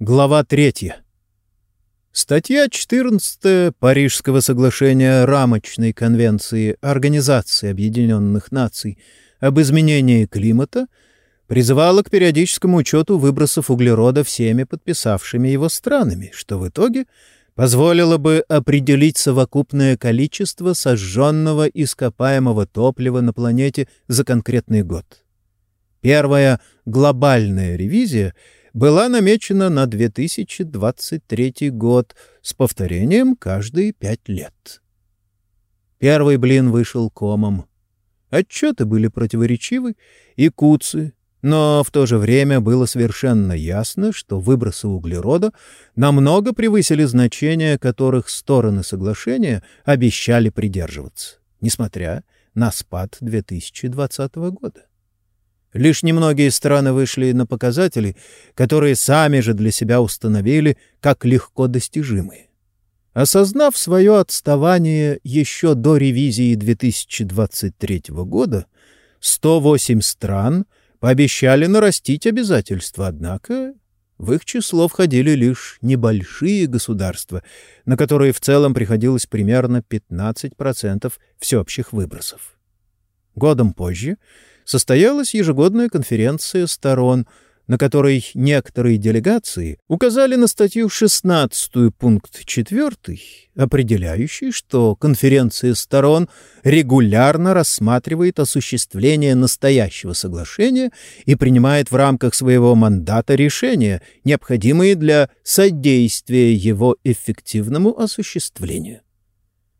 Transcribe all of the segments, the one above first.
Глава 3. Статья 14 Парижского соглашения Рамочной конвенции Организации Объединенных Наций об изменении климата призывала к периодическому учету выбросов углерода всеми подписавшими его странами, что в итоге позволило бы определить совокупное количество сожженного ископаемого топлива на планете за конкретный год. Первая глобальная ревизия — была намечена на 2023 год с повторением каждые пять лет. Первый блин вышел комом. Отчеты были противоречивы и куцы, но в то же время было совершенно ясно, что выбросы углерода намного превысили значения, которых стороны соглашения обещали придерживаться, несмотря на спад 2020 года. Лишь немногие страны вышли на показатели, которые сами же для себя установили как легко достижимые. Осознав свое отставание еще до ревизии 2023 года, 108 стран пообещали нарастить обязательства, однако в их число входили лишь небольшие государства, на которые в целом приходилось примерно 15% всеобщих выбросов. Годом позже состоялась ежегодная конференция сторон, на которой некоторые делегации указали на статью 16 пункт 4, определяющий, что конференция сторон регулярно рассматривает осуществление настоящего соглашения и принимает в рамках своего мандата решения, необходимые для содействия его эффективному осуществлению.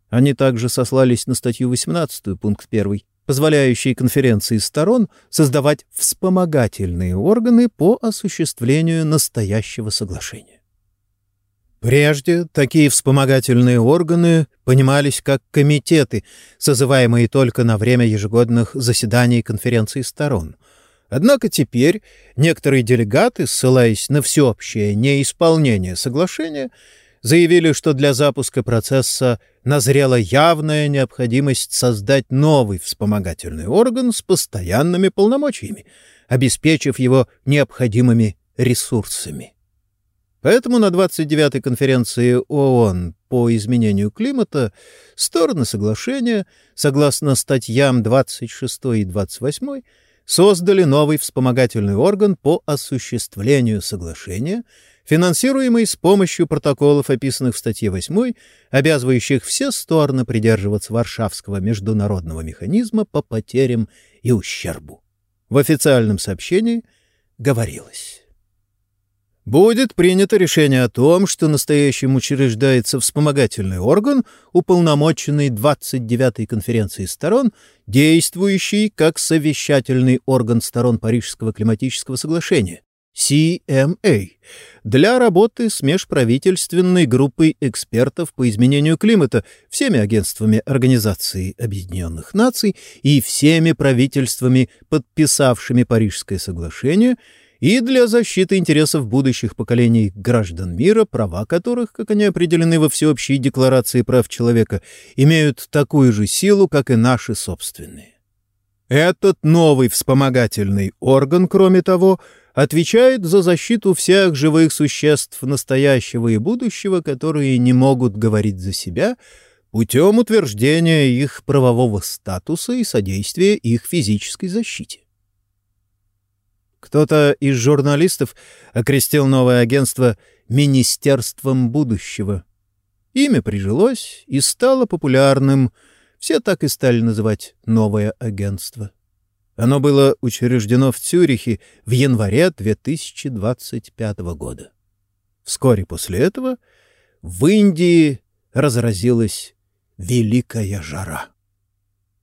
Они также сослались на статью 18 пункт 1 позволяющие конференции сторон создавать вспомогательные органы по осуществлению настоящего соглашения. Прежде такие вспомогательные органы понимались как комитеты, созываемые только на время ежегодных заседаний конференции сторон. Однако теперь некоторые делегаты, ссылаясь на всеобщее неисполнение соглашения, заявили, что для запуска процесса назрела явная необходимость создать новый вспомогательный орган с постоянными полномочиями, обеспечив его необходимыми ресурсами. Поэтому на 29-й конференции ООН по изменению климата стороны соглашения, согласно статьям 26 и 28, создали новый вспомогательный орган по осуществлению соглашения — финансируемый с помощью протоколов, описанных в статье 8, обязывающих все стороны придерживаться Варшавского международного механизма по потерям и ущербу. В официальном сообщении говорилось. Будет принято решение о том, что настоящим учреждается вспомогательный орган, уполномоченный 29-й конференцией сторон, действующий как совещательный орган сторон Парижского климатического соглашения, CMA для работы с межправительственной группой экспертов по изменению климата всеми агентствами Организации Объединенных Наций и всеми правительствами, подписавшими Парижское соглашение, и для защиты интересов будущих поколений граждан мира, права которых, как они определены во Всеобщей декларации прав человека, имеют такую же силу, как и наши собственные. Этот новый вспомогательный орган, кроме того, отвечает за защиту всех живых существ настоящего и будущего, которые не могут говорить за себя, путем утверждения их правового статуса и содействия их физической защите. Кто-то из журналистов окрестил новое агентство «Министерством будущего». Имя прижилось и стало популярным. Все так и стали называть новое агентство. Оно было учреждено в Цюрихе в январе 2025 года. Вскоре после этого в Индии разразилась великая жара.